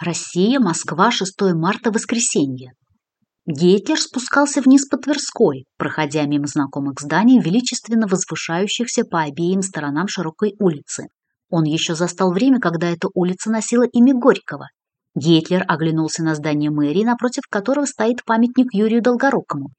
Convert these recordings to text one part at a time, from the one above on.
Россия, Москва, 6 марта, воскресенье. Гейтлер спускался вниз по Тверской, проходя мимо знакомых зданий, величественно возвышающихся по обеим сторонам широкой улицы. Он еще застал время, когда эта улица носила имя Горького. Гейтлер оглянулся на здание мэрии, напротив которого стоит памятник Юрию Долгорукому.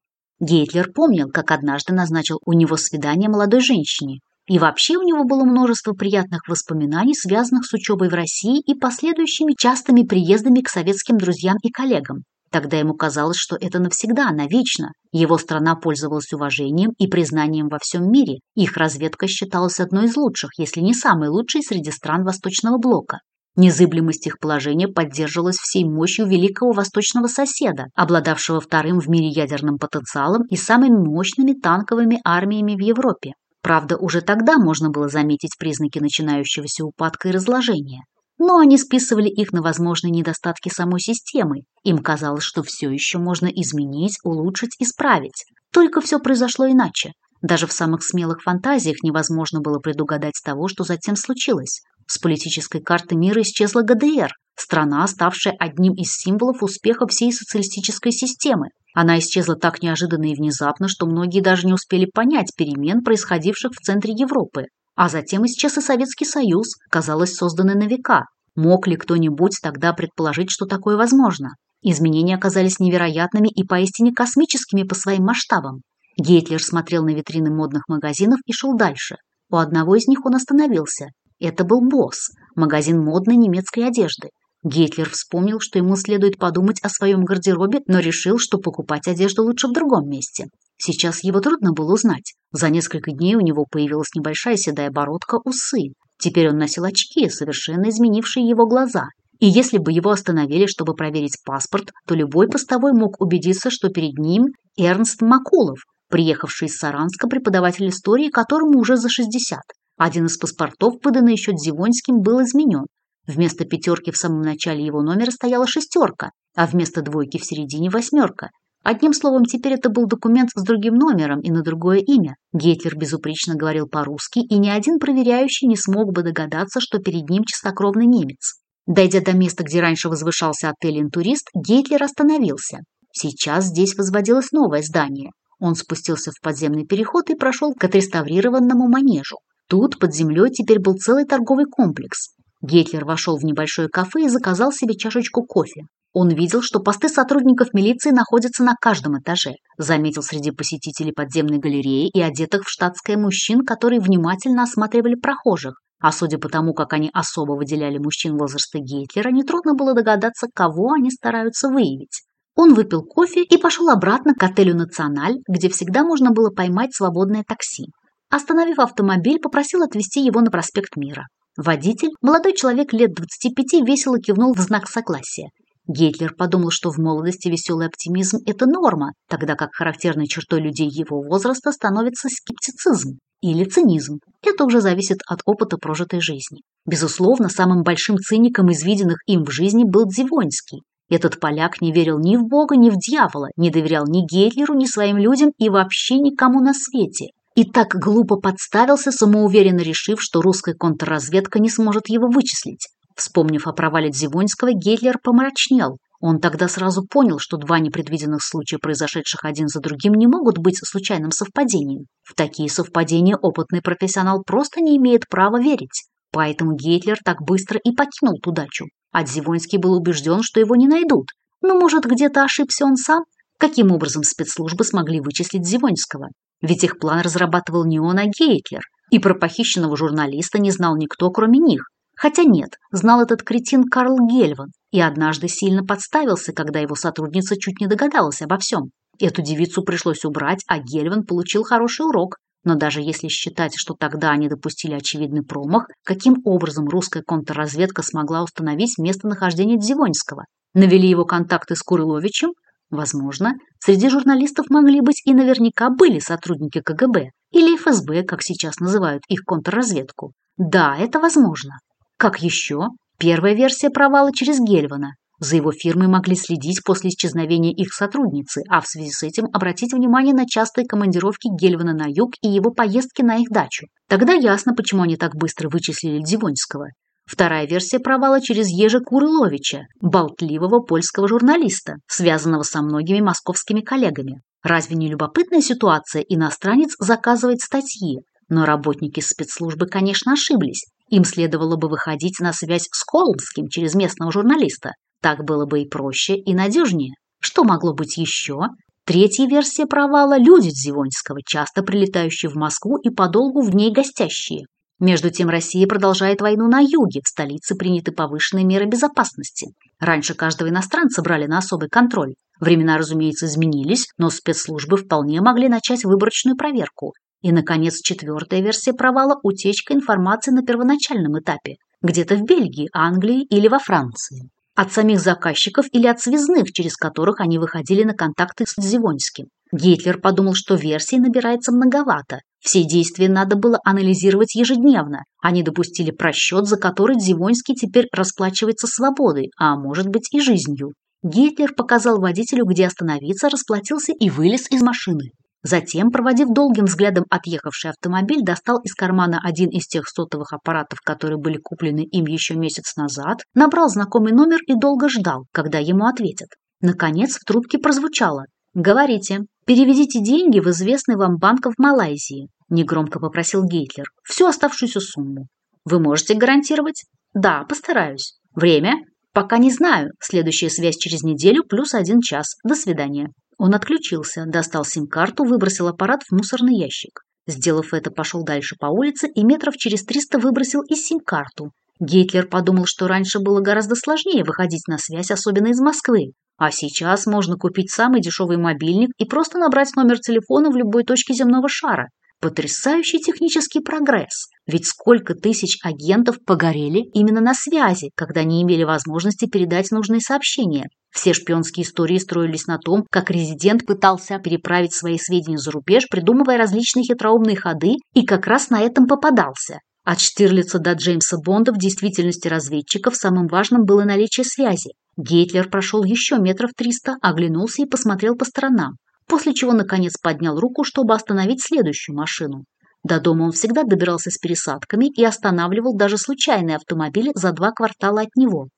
Гейтлер помнил, как однажды назначил у него свидание молодой женщине. И вообще у него было множество приятных воспоминаний, связанных с учебой в России и последующими частыми приездами к советским друзьям и коллегам. Тогда ему казалось, что это навсегда, навечно. Его страна пользовалась уважением и признанием во всем мире. Их разведка считалась одной из лучших, если не самой лучшей среди стран Восточного блока. Незыблемость их положения поддерживалась всей мощью великого восточного соседа, обладавшего вторым в мире ядерным потенциалом и самыми мощными танковыми армиями в Европе. Правда, уже тогда можно было заметить признаки начинающегося упадка и разложения. Но они списывали их на возможные недостатки самой системы. Им казалось, что все еще можно изменить, улучшить, исправить. Только все произошло иначе. Даже в самых смелых фантазиях невозможно было предугадать того, что затем случилось. С политической карты мира исчезла ГДР, страна, ставшая одним из символов успеха всей социалистической системы. Она исчезла так неожиданно и внезапно, что многие даже не успели понять перемен, происходивших в центре Европы. А затем исчез и Советский Союз, казалось, созданный на века. Мог ли кто-нибудь тогда предположить, что такое возможно? Изменения оказались невероятными и поистине космическими по своим масштабам. Гейтлер смотрел на витрины модных магазинов и шел дальше. У одного из них он остановился. Это был Босс, магазин модной немецкой одежды. Гитлер вспомнил, что ему следует подумать о своем гардеробе, но решил, что покупать одежду лучше в другом месте. Сейчас его трудно было узнать. За несколько дней у него появилась небольшая седая бородка, усы. Теперь он носил очки, совершенно изменившие его глаза. И если бы его остановили, чтобы проверить паспорт, то любой постовой мог убедиться, что перед ним Эрнст Макулов, приехавший из Саранска преподаватель истории, которому уже за 60. Один из паспортов, выданный еще Дзивонским, был изменен. Вместо пятерки в самом начале его номера стояла шестерка, а вместо двойки в середине восьмерка. Одним словом, теперь это был документ с другим номером и на другое имя. Гейтлер безупречно говорил по-русски, и ни один проверяющий не смог бы догадаться, что перед ним чистокровный немец. Дойдя до места, где раньше возвышался отель «Интурист», Гейтлер остановился. Сейчас здесь возводилось новое здание. Он спустился в подземный переход и прошел к отреставрированному манежу. Тут под землей теперь был целый торговый комплекс. Гетлер вошел в небольшое кафе и заказал себе чашечку кофе. Он видел, что посты сотрудников милиции находятся на каждом этаже. Заметил среди посетителей подземной галереи и одетых в штатское мужчин, которые внимательно осматривали прохожих. А судя по тому, как они особо выделяли мужчин возраста Гейтлера, нетрудно было догадаться, кого они стараются выявить. Он выпил кофе и пошел обратно к отелю «Националь», где всегда можно было поймать свободное такси. Остановив автомобиль, попросил отвезти его на проспект Мира. Водитель, молодой человек лет 25, весело кивнул в знак согласия. Гейтлер подумал, что в молодости веселый оптимизм – это норма, тогда как характерной чертой людей его возраста становится скептицизм или цинизм. Это уже зависит от опыта прожитой жизни. Безусловно, самым большим циником из виденных им в жизни был Дзивонский. Этот поляк не верил ни в Бога, ни в дьявола, не доверял ни Гейтлеру, ни своим людям и вообще никому на свете и так глупо подставился, самоуверенно решив, что русская контрразведка не сможет его вычислить. Вспомнив о провале Дзивонского, Гейтлер помрачнел. Он тогда сразу понял, что два непредвиденных случая, произошедших один за другим, не могут быть случайным совпадением. В такие совпадения опытный профессионал просто не имеет права верить. Поэтому Гейтлер так быстро и покинул ту дачу. А Дзивонский был убежден, что его не найдут. Но, может, где-то ошибся он сам? Каким образом спецслужбы смогли вычислить Зивонского? Ведь их план разрабатывал не он, а Гейтлер. И про похищенного журналиста не знал никто, кроме них. Хотя нет, знал этот кретин Карл Гельван и однажды сильно подставился, когда его сотрудница чуть не догадалась обо всем. Эту девицу пришлось убрать, а Гельван получил хороший урок. Но даже если считать, что тогда они допустили очевидный промах, каким образом русская контрразведка смогла установить местонахождение Дзивоньского? Навели его контакты с Курыловичем? Возможно, среди журналистов могли быть и наверняка были сотрудники КГБ или ФСБ, как сейчас называют их контрразведку. Да, это возможно. Как еще? Первая версия провала через Гельвана. За его фирмой могли следить после исчезновения их сотрудницы, а в связи с этим обратить внимание на частые командировки Гельвана на юг и его поездки на их дачу. Тогда ясно, почему они так быстро вычислили Дивоньского. Вторая версия провала через Ежи Курыловича, болтливого польского журналиста, связанного со многими московскими коллегами. Разве не любопытная ситуация? Иностранец заказывает статьи. Но работники спецслужбы, конечно, ошиблись. Им следовало бы выходить на связь с Холмским через местного журналиста. Так было бы и проще, и надежнее. Что могло быть еще? Третья версия провала – люди Дзивоньского, часто прилетающие в Москву и подолгу в ней гостящие. Между тем Россия продолжает войну на юге, в столице приняты повышенные меры безопасности. Раньше каждого иностранца брали на особый контроль. Времена, разумеется, изменились, но спецслужбы вполне могли начать выборочную проверку. И, наконец, четвертая версия провала – утечка информации на первоначальном этапе, где-то в Бельгии, Англии или во Франции. От самих заказчиков или от связных, через которых они выходили на контакты с Дзивоньским. Гитлер подумал, что версий набирается многовато. Все действия надо было анализировать ежедневно. Они допустили просчет, за который Дзивоньский теперь расплачивается свободой, а может быть и жизнью. Гитлер показал водителю, где остановиться, расплатился и вылез из машины. Затем, проводив долгим взглядом отъехавший автомобиль, достал из кармана один из тех сотовых аппаратов, которые были куплены им еще месяц назад, набрал знакомый номер и долго ждал, когда ему ответят. Наконец в трубке прозвучало «Говорите, переведите деньги в известный вам банк в Малайзии», негромко попросил Гейтлер, всю оставшуюся сумму. «Вы можете гарантировать?» «Да, постараюсь». «Время?» «Пока не знаю. Следующая связь через неделю плюс один час. До свидания». Он отключился, достал сим-карту, выбросил аппарат в мусорный ящик. Сделав это, пошел дальше по улице и метров через триста выбросил и сим-карту. Гейтлер подумал, что раньше было гораздо сложнее выходить на связь, особенно из Москвы. А сейчас можно купить самый дешевый мобильник и просто набрать номер телефона в любой точке земного шара. Потрясающий технический прогресс. Ведь сколько тысяч агентов погорели именно на связи, когда не имели возможности передать нужные сообщения. Все шпионские истории строились на том, как резидент пытался переправить свои сведения за рубеж, придумывая различные хитроумные ходы, и как раз на этом попадался. От Штирлица до Джеймса Бонда в действительности разведчиков самым важным было наличие связи. Гейтлер прошел еще метров триста, оглянулся и посмотрел по сторонам после чего наконец поднял руку, чтобы остановить следующую машину. До дома он всегда добирался с пересадками и останавливал даже случайные автомобили за два квартала от него.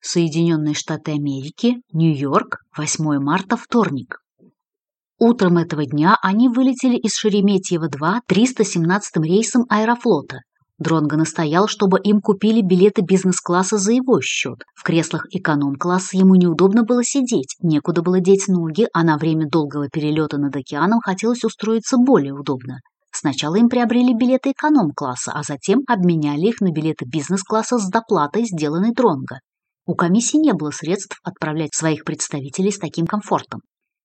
Соединенные Штаты Америки, Нью-Йорк, 8 марта, вторник. Утром этого дня они вылетели из Шереметьево-2 317 рейсом аэрофлота. Дронго настоял, чтобы им купили билеты бизнес-класса за его счет. В креслах эконом-класса ему неудобно было сидеть, некуда было деть ноги, а на время долгого перелета над океаном хотелось устроиться более удобно. Сначала им приобрели билеты эконом-класса, а затем обменяли их на билеты бизнес-класса с доплатой, сделанной Дронго. У комиссии не было средств отправлять своих представителей с таким комфортом.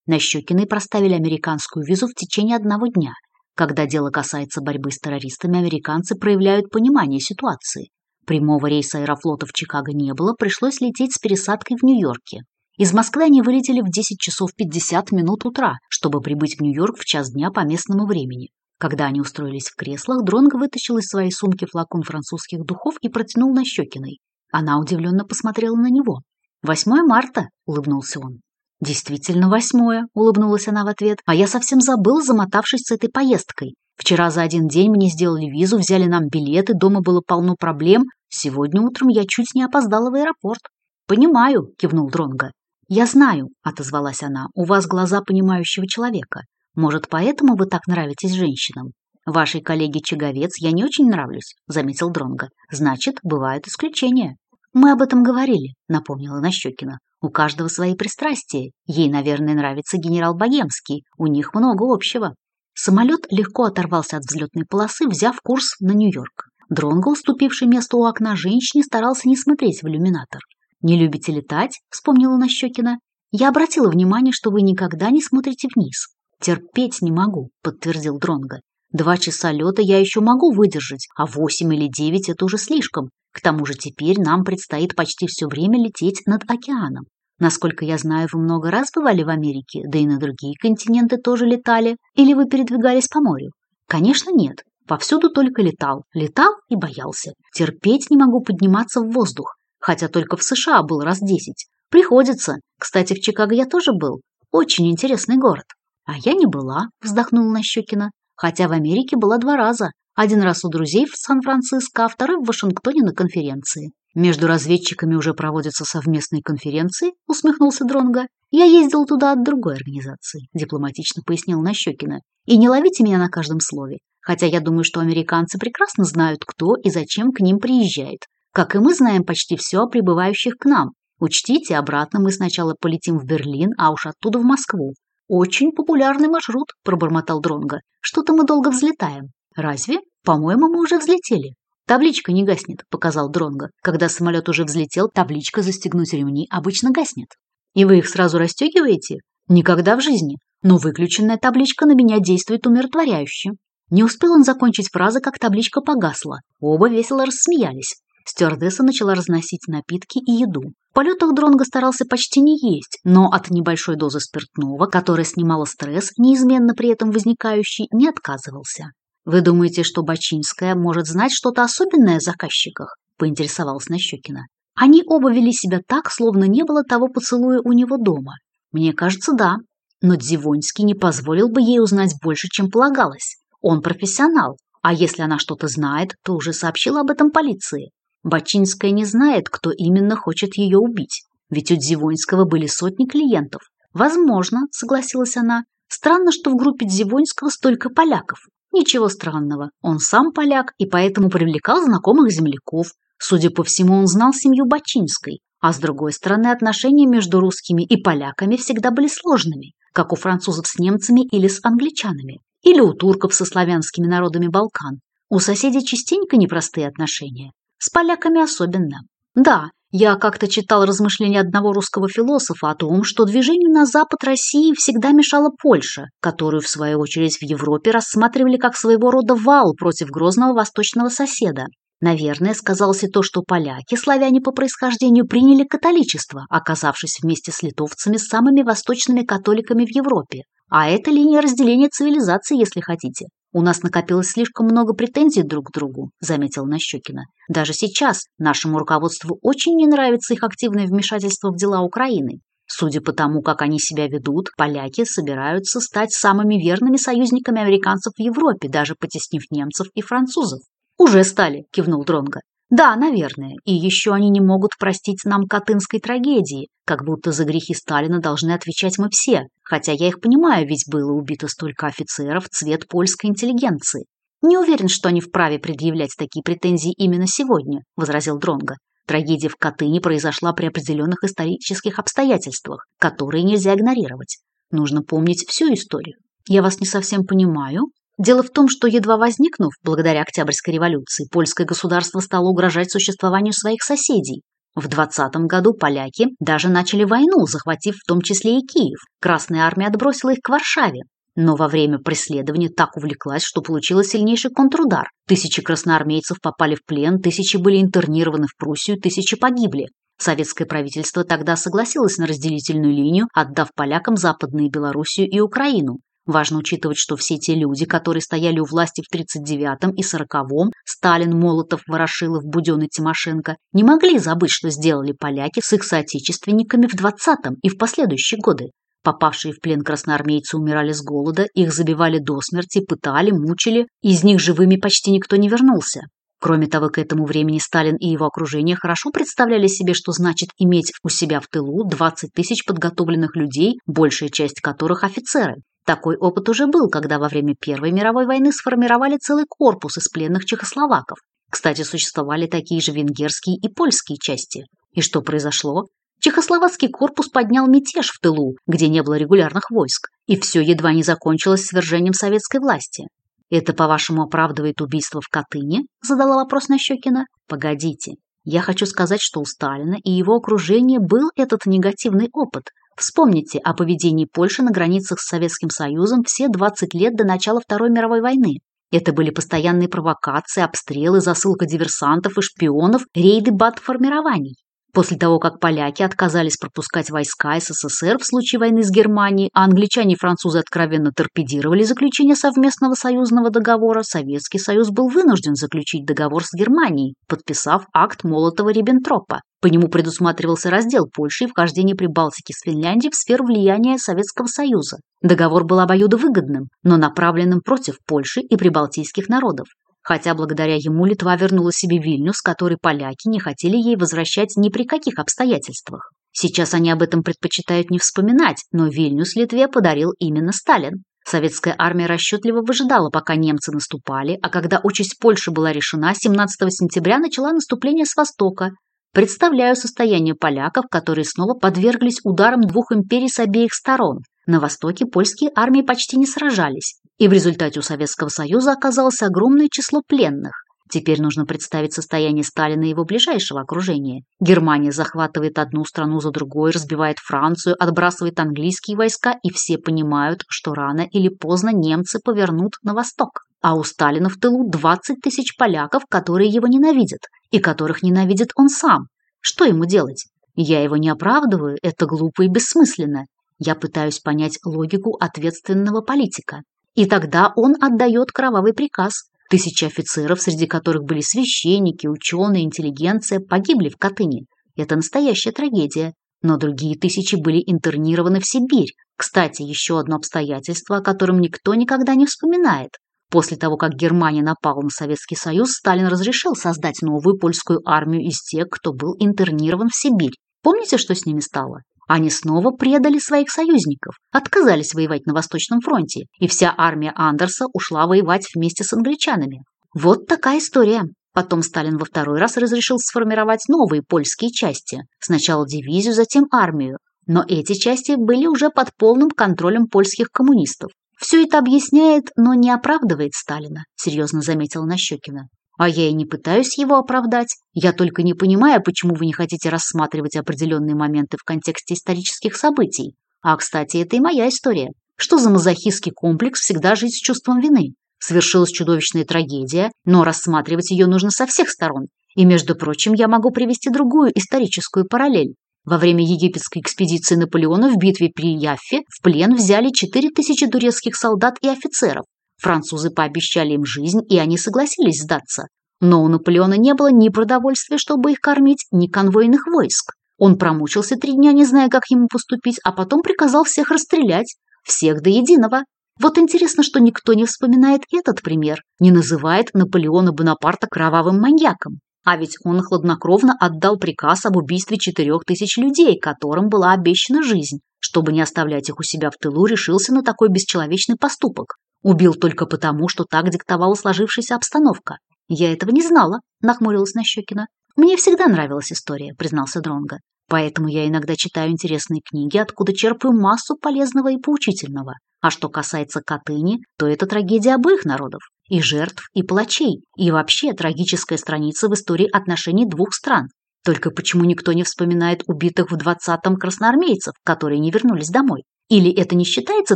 На Щекиной проставили американскую визу в течение одного дня – когда дело касается борьбы с террористами, американцы проявляют понимание ситуации. Прямого рейса аэрофлота в Чикаго не было, пришлось лететь с пересадкой в Нью-Йорке. Из Москвы они вылетели в 10 часов 50 минут утра, чтобы прибыть в Нью-Йорк в час дня по местному времени. Когда они устроились в креслах, Дронго вытащил из своей сумки флакон французских духов и протянул на Щекиной. Она удивленно посмотрела на него. «8 марта», — улыбнулся он. «Действительно восьмое», — улыбнулась она в ответ. «А я совсем забыл, замотавшись с этой поездкой. Вчера за один день мне сделали визу, взяли нам билеты, дома было полно проблем. Сегодня утром я чуть не опоздала в аэропорт». «Понимаю», — кивнул Дронга. «Я знаю», — отозвалась она, — «у вас глаза понимающего человека. Может, поэтому вы так нравитесь женщинам?» «Вашей коллеге Чаговец я не очень нравлюсь», — заметил Дронга. «Значит, бывают исключения». «Мы об этом говорили», — напомнила Нащекина. У каждого свои пристрастия. Ей, наверное, нравится генерал Богемский. У них много общего. Самолет легко оторвался от взлетной полосы, взяв курс на Нью-Йорк. Дронго, уступивший место у окна женщине, старался не смотреть в иллюминатор. «Не любите летать?» – вспомнила Нащекина. «Я обратила внимание, что вы никогда не смотрите вниз». «Терпеть не могу», – подтвердил Дронго. «Два часа лета я еще могу выдержать, а восемь или девять – это уже слишком. К тому же теперь нам предстоит почти все время лететь над океаном. Насколько я знаю, вы много раз бывали в Америке, да и на другие континенты тоже летали. Или вы передвигались по морю? Конечно, нет. Повсюду только летал. Летал и боялся. Терпеть не могу подниматься в воздух. Хотя только в США был раз десять. Приходится. Кстати, в Чикаго я тоже был. Очень интересный город. А я не была, вздохнула Нащекина. Хотя в Америке была два раза. Один раз у друзей в Сан-Франциско, а второй в Вашингтоне на конференции. Между разведчиками уже проводятся совместные конференции, усмехнулся Дронга. Я ездил туда от другой организации, дипломатично пояснил Нащекина. И не ловите меня на каждом слове. Хотя я думаю, что американцы прекрасно знают, кто и зачем к ним приезжает. Как и мы знаем почти все о прибывающих к нам. Учтите, обратно мы сначала полетим в Берлин, а уж оттуда в Москву. Очень популярный маршрут, пробормотал Дронга. Что-то мы долго взлетаем. Разве? По-моему, мы уже взлетели. Табличка не гаснет, показал Дронга. Когда самолет уже взлетел, табличка застегнуть ремни обычно гаснет. И вы их сразу расстегиваете? Никогда в жизни. Но выключенная табличка на меня действует умиротворяюще. Не успел он закончить фразы, как табличка погасла. Оба весело рассмеялись. Стюардесса начала разносить напитки и еду. В полетах Дронго старался почти не есть, но от небольшой дозы спиртного, которая снимала стресс, неизменно при этом возникающий, не отказывался. «Вы думаете, что Бачинская может знать что-то особенное о заказчиках?» – поинтересовалась Нащекина. Они оба вели себя так, словно не было того поцелуя у него дома. Мне кажется, да. Но Дзивонский не позволил бы ей узнать больше, чем полагалось. Он профессионал, а если она что-то знает, то уже сообщила об этом полиции. Бачинская не знает, кто именно хочет ее убить. Ведь у Дзивонского были сотни клиентов. Возможно, согласилась она. Странно, что в группе Дзивонского столько поляков. Ничего странного, он сам поляк и поэтому привлекал знакомых земляков. Судя по всему, он знал семью Бачинской. А с другой стороны, отношения между русскими и поляками всегда были сложными, как у французов с немцами или с англичанами, или у турков со славянскими народами Балкан. У соседей частенько непростые отношения. С поляками особенно. Да, я как-то читал размышления одного русского философа о том, что движению на запад России всегда мешала Польша, которую, в свою очередь, в Европе рассматривали как своего рода вал против грозного восточного соседа. Наверное, сказалось и то, что поляки, славяне по происхождению, приняли католичество, оказавшись вместе с литовцами самыми восточными католиками в Европе. А это линия разделения цивилизации, если хотите. У нас накопилось слишком много претензий друг к другу, заметил Нащекина. Даже сейчас нашему руководству очень не нравится их активное вмешательство в дела Украины. Судя по тому, как они себя ведут, поляки собираются стать самыми верными союзниками американцев в Европе, даже потеснив немцев и французов. «Уже стали», – кивнул Дронга. Да, наверное. И еще они не могут простить нам Катынской трагедии, как будто за грехи Сталина должны отвечать мы все. Хотя я их понимаю, ведь было убито столько офицеров, цвет польской интеллигенции. Не уверен, что они вправе предъявлять такие претензии именно сегодня, возразил Дронга. Трагедия в Катыни произошла при определенных исторических обстоятельствах, которые нельзя игнорировать. Нужно помнить всю историю. Я вас не совсем понимаю, Дело в том, что едва возникнув, благодаря Октябрьской революции, польское государство стало угрожать существованию своих соседей. В 20 году поляки даже начали войну, захватив в том числе и Киев. Красная армия отбросила их к Варшаве. Но во время преследования так увлеклась, что получила сильнейший контрудар. Тысячи красноармейцев попали в плен, тысячи были интернированы в Пруссию, тысячи погибли. Советское правительство тогда согласилось на разделительную линию, отдав полякам Западную Белоруссию и Украину. Важно учитывать, что все те люди, которые стояли у власти в 39-м и 40-м, Сталин, Молотов, Ворошилов, Будённ и Тимошенко, не могли забыть, что сделали поляки с их соотечественниками в 20-м и в последующие годы. Попавшие в плен красноармейцы умирали с голода, их забивали до смерти, пытали, мучили, из них живыми почти никто не вернулся. Кроме того, к этому времени Сталин и его окружение хорошо представляли себе, что значит иметь у себя в тылу 20 тысяч подготовленных людей, большая часть которых офицеры. Такой опыт уже был, когда во время Первой мировой войны сформировали целый корпус из пленных чехословаков. Кстати, существовали такие же венгерские и польские части. И что произошло? Чехословацкий корпус поднял мятеж в тылу, где не было регулярных войск, и все едва не закончилось свержением советской власти. «Это, по-вашему, оправдывает убийство в Катыни?» – задала вопрос Нащекина. «Погодите. Я хочу сказать, что у Сталина и его окружения был этот негативный опыт, Вспомните о поведении Польши на границах с Советским Союзом все 20 лет до начала Второй мировой войны. Это были постоянные провокации, обстрелы, засылка диверсантов и шпионов, рейды бат-формирований. После того, как поляки отказались пропускать войска СССР в случае войны с Германией, а англичане и французы откровенно торпедировали заключение совместного союзного договора, Советский Союз был вынужден заключить договор с Германией, подписав акт Молотова-Риббентропа. По нему предусматривался раздел Польши и вхождение Прибалтики с Финляндией в сферу влияния Советского Союза. Договор был обоюдовыгодным, но направленным против Польши и прибалтийских народов. Хотя благодаря ему Литва вернула себе Вильнюс, который поляки не хотели ей возвращать ни при каких обстоятельствах. Сейчас они об этом предпочитают не вспоминать, но Вильнюс Литве подарил именно Сталин. Советская армия расчетливо выжидала, пока немцы наступали, а когда участь Польши была решена, 17 сентября начала наступление с востока. Представляю состояние поляков, которые снова подверглись ударам двух империй с обеих сторон. На востоке польские армии почти не сражались, и в результате у Советского Союза оказалось огромное число пленных. Теперь нужно представить состояние Сталина и его ближайшего окружения. Германия захватывает одну страну за другой, разбивает Францию, отбрасывает английские войска, и все понимают, что рано или поздно немцы повернут на восток. А у Сталина в тылу 20 тысяч поляков, которые его ненавидят, и которых ненавидит он сам. Что ему делать? Я его не оправдываю, это глупо и бессмысленно. Я пытаюсь понять логику ответственного политика. И тогда он отдает кровавый приказ. Тысячи офицеров, среди которых были священники, ученые, интеллигенция, погибли в Катыни. Это настоящая трагедия. Но другие тысячи были интернированы в Сибирь. Кстати, еще одно обстоятельство, о котором никто никогда не вспоминает. После того, как Германия напала на Советский Союз, Сталин разрешил создать новую польскую армию из тех, кто был интернирован в Сибирь. Помните, что с ними стало? Они снова предали своих союзников, отказались воевать на Восточном фронте, и вся армия Андерса ушла воевать вместе с англичанами. Вот такая история. Потом Сталин во второй раз разрешил сформировать новые польские части. Сначала дивизию, затем армию. Но эти части были уже под полным контролем польских коммунистов. Все это объясняет, но не оправдывает Сталина, серьезно заметила Нащекина. А я и не пытаюсь его оправдать. Я только не понимаю, почему вы не хотите рассматривать определенные моменты в контексте исторических событий. А, кстати, это и моя история. Что за мазохистский комплекс всегда жить с чувством вины? Свершилась чудовищная трагедия, но рассматривать ее нужно со всех сторон. И, между прочим, я могу привести другую историческую параллель. Во время египетской экспедиции Наполеона в битве при Яффе в плен взяли 4000 турецких солдат и офицеров. Французы пообещали им жизнь, и они согласились сдаться. Но у Наполеона не было ни продовольствия, чтобы их кормить, ни конвойных войск. Он промучился три дня, не зная, как ему поступить, а потом приказал всех расстрелять. Всех до единого. Вот интересно, что никто не вспоминает этот пример, не называет Наполеона Бонапарта кровавым маньяком. А ведь он хладнокровно отдал приказ об убийстве четырех тысяч людей, которым была обещана жизнь. Чтобы не оставлять их у себя в тылу, решился на такой бесчеловечный поступок. Убил только потому, что так диктовала сложившаяся обстановка. Я этого не знала, нахмурилась Нащекина. Мне всегда нравилась история, признался Дронга. Поэтому я иногда читаю интересные книги, откуда черпаю массу полезного и поучительного. А что касается Катыни, то это трагедия обоих народов. И жертв, и палачей. И вообще трагическая страница в истории отношений двух стран. Только почему никто не вспоминает убитых в 20-м красноармейцев, которые не вернулись домой? Или это не считается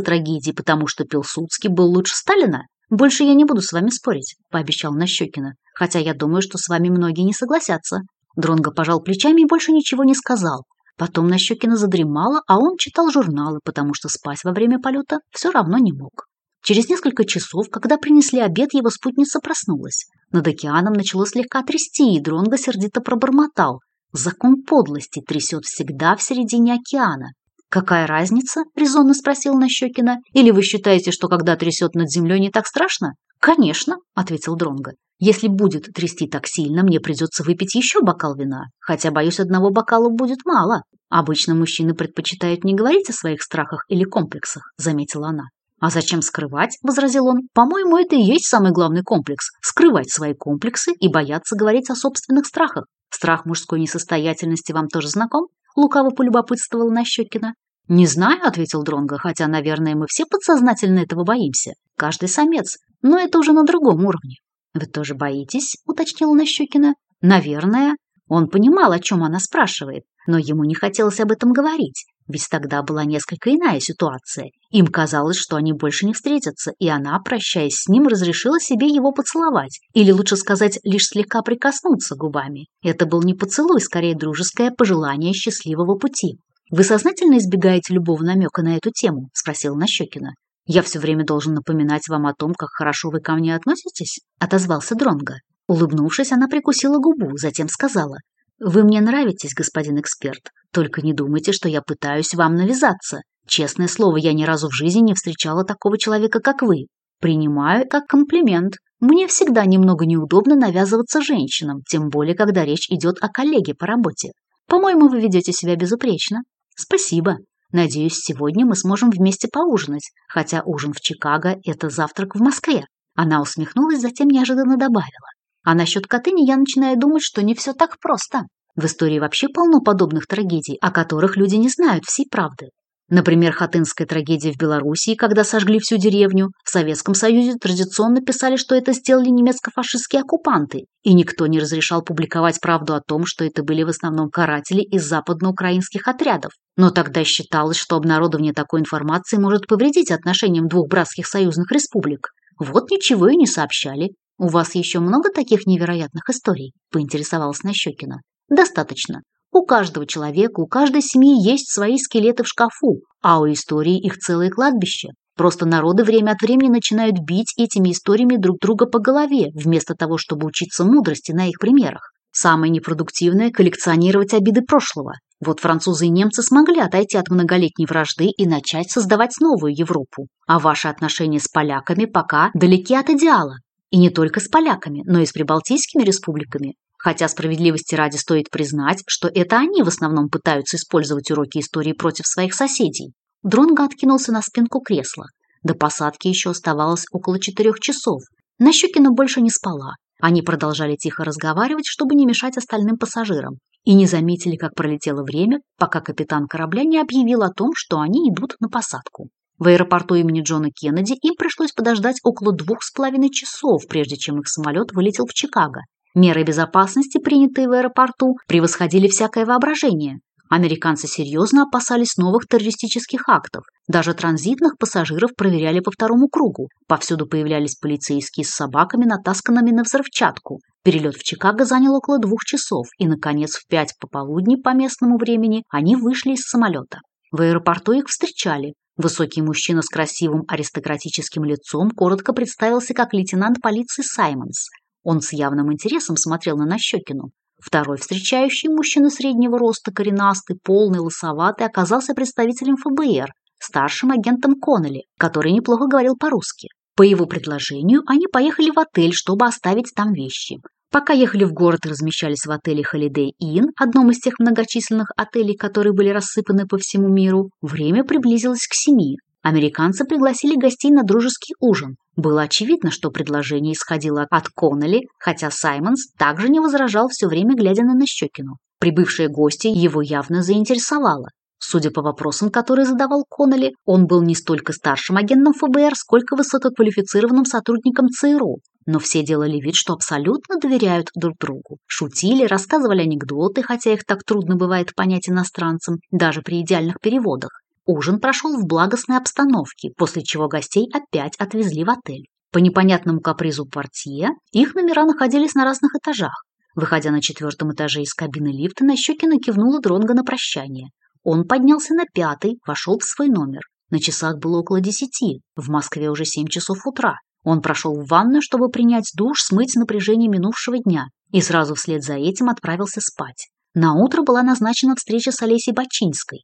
трагедией, потому что Пилсудский был лучше Сталина? Больше я не буду с вами спорить, пообещал Нащекина, хотя я думаю, что с вами многие не согласятся. Дронго пожал плечами и больше ничего не сказал. Потом Нащекина задремала, а он читал журналы, потому что спать во время полета все равно не мог. Через несколько часов, когда принесли обед, его спутница проснулась. Над океаном начало слегка трясти, и Дронго сердито пробормотал. Закон подлости трясет всегда в середине океана. «Какая разница?» – резонно спросил Нащекина. «Или вы считаете, что когда трясет над землей, не так страшно?» «Конечно», – ответил Дронго. «Если будет трясти так сильно, мне придется выпить еще бокал вина, хотя, боюсь, одного бокала будет мало. Обычно мужчины предпочитают не говорить о своих страхах или комплексах», – заметила она. «А зачем скрывать?» – возразил он. «По-моему, это и есть самый главный комплекс – скрывать свои комплексы и бояться говорить о собственных страхах. Страх мужской несостоятельности вам тоже знаком?» Лукаво полюбопытствовал Нащекина. «Не знаю», — ответил Дронго, хотя, наверное, мы все подсознательно этого боимся. Каждый самец. Но это уже на другом уровне. «Вы тоже боитесь?» — уточнила Нащекина. «Наверное». Он понимал, о чем она спрашивает, но ему не хотелось об этом говорить, ведь тогда была несколько иная ситуация. Им казалось, что они больше не встретятся, и она, прощаясь с ним, разрешила себе его поцеловать, или лучше сказать, лишь слегка прикоснуться губами. Это был не поцелуй, скорее дружеское пожелание счастливого пути. «Вы сознательно избегаете любого намека на эту тему?» – спросила Нащекина. «Я все время должен напоминать вам о том, как хорошо вы ко мне относитесь?» – отозвался Дронго. Улыбнувшись, она прикусила губу, затем сказала. «Вы мне нравитесь, господин эксперт. Только не думайте, что я пытаюсь вам навязаться. Честное слово, я ни разу в жизни не встречала такого человека, как вы. Принимаю как комплимент. Мне всегда немного неудобно навязываться женщинам, тем более, когда речь идет о коллеге по работе. По-моему, вы ведете себя безупречно. Спасибо. Надеюсь, сегодня мы сможем вместе поужинать, хотя ужин в Чикаго – это завтрак в Москве. Она усмехнулась, затем неожиданно добавила. А насчет Катыни я начинаю думать, что не все так просто. В истории вообще полно подобных трагедий, о которых люди не знают всей правды. Например, Хатынская трагедия в Белоруссии, когда сожгли всю деревню. В Советском Союзе традиционно писали, что это сделали немецко-фашистские оккупанты, и никто не разрешал публиковать правду о том, что это были в основном каратели из западноукраинских отрядов. Но тогда считалось, что обнародование такой информации может повредить отношениям двух братских союзных республик. Вот ничего и не сообщали. «У вас еще много таких невероятных историй?» – поинтересовалась Нащекина. «Достаточно. У каждого человека, у каждой семьи есть свои скелеты в шкафу, а у истории их целое кладбище. Просто народы время от времени начинают бить этими историями друг друга по голове, вместо того, чтобы учиться мудрости на их примерах. Самое непродуктивное – коллекционировать обиды прошлого. Вот французы и немцы смогли отойти от многолетней вражды и начать создавать новую Европу. А ваши отношения с поляками пока далеки от идеала. И не только с поляками, но и с прибалтийскими республиками. Хотя справедливости ради стоит признать, что это они в основном пытаются использовать уроки истории против своих соседей. Дронго откинулся на спинку кресла. До посадки еще оставалось около четырех часов. Нащекина больше не спала. Они продолжали тихо разговаривать, чтобы не мешать остальным пассажирам, и не заметили, как пролетело время, пока капитан корабля не объявил о том, что они идут на посадку. В аэропорту имени Джона Кеннеди им пришлось подождать около двух с половиной часов, прежде чем их самолет вылетел в Чикаго. Меры безопасности, принятые в аэропорту, превосходили всякое воображение. Американцы серьезно опасались новых террористических актов. Даже транзитных пассажиров проверяли по второму кругу. Повсюду появлялись полицейские с собаками, натасканными на взрывчатку. Перелет в Чикаго занял около двух часов, и, наконец, в пять пополудни по местному времени они вышли из самолета. В аэропорту их встречали. Высокий мужчина с красивым аристократическим лицом коротко представился как лейтенант полиции Саймонс. Он с явным интересом смотрел на Нащекину. Второй встречающий, мужчина среднего роста, коренастый, полный, лысоватый, оказался представителем ФБР, старшим агентом Коннелли, который неплохо говорил по-русски. По его предложению они поехали в отель, чтобы оставить там вещи. Пока ехали в город и размещались в отеле Holiday Inn, одном из тех многочисленных отелей, которые были рассыпаны по всему миру, время приблизилось к семи. Американцы пригласили гостей на дружеский ужин. Было очевидно, что предложение исходило от Коннелли, хотя Саймонс также не возражал все время, глядя на Нащекину. Прибывшие гости его явно заинтересовало. Судя по вопросам, которые задавал Коннелли, он был не столько старшим агентом ФБР, сколько высококвалифицированным сотрудником ЦРУ. Но все делали вид, что абсолютно доверяют друг другу. Шутили, рассказывали анекдоты, хотя их так трудно бывает понять иностранцам, даже при идеальных переводах. Ужин прошел в благостной обстановке, после чего гостей опять отвезли в отель. По непонятному капризу портье их номера находились на разных этажах. Выходя на четвертом этаже из кабины лифта, Нащекина кивнула Дронго на прощание. Он поднялся на пятый, вошел в свой номер. На часах было около десяти, в Москве уже семь часов утра. Он прошел в ванную, чтобы принять душ, смыть напряжение минувшего дня, и сразу вслед за этим отправился спать. На утро была назначена встреча с Олесей Бачинской.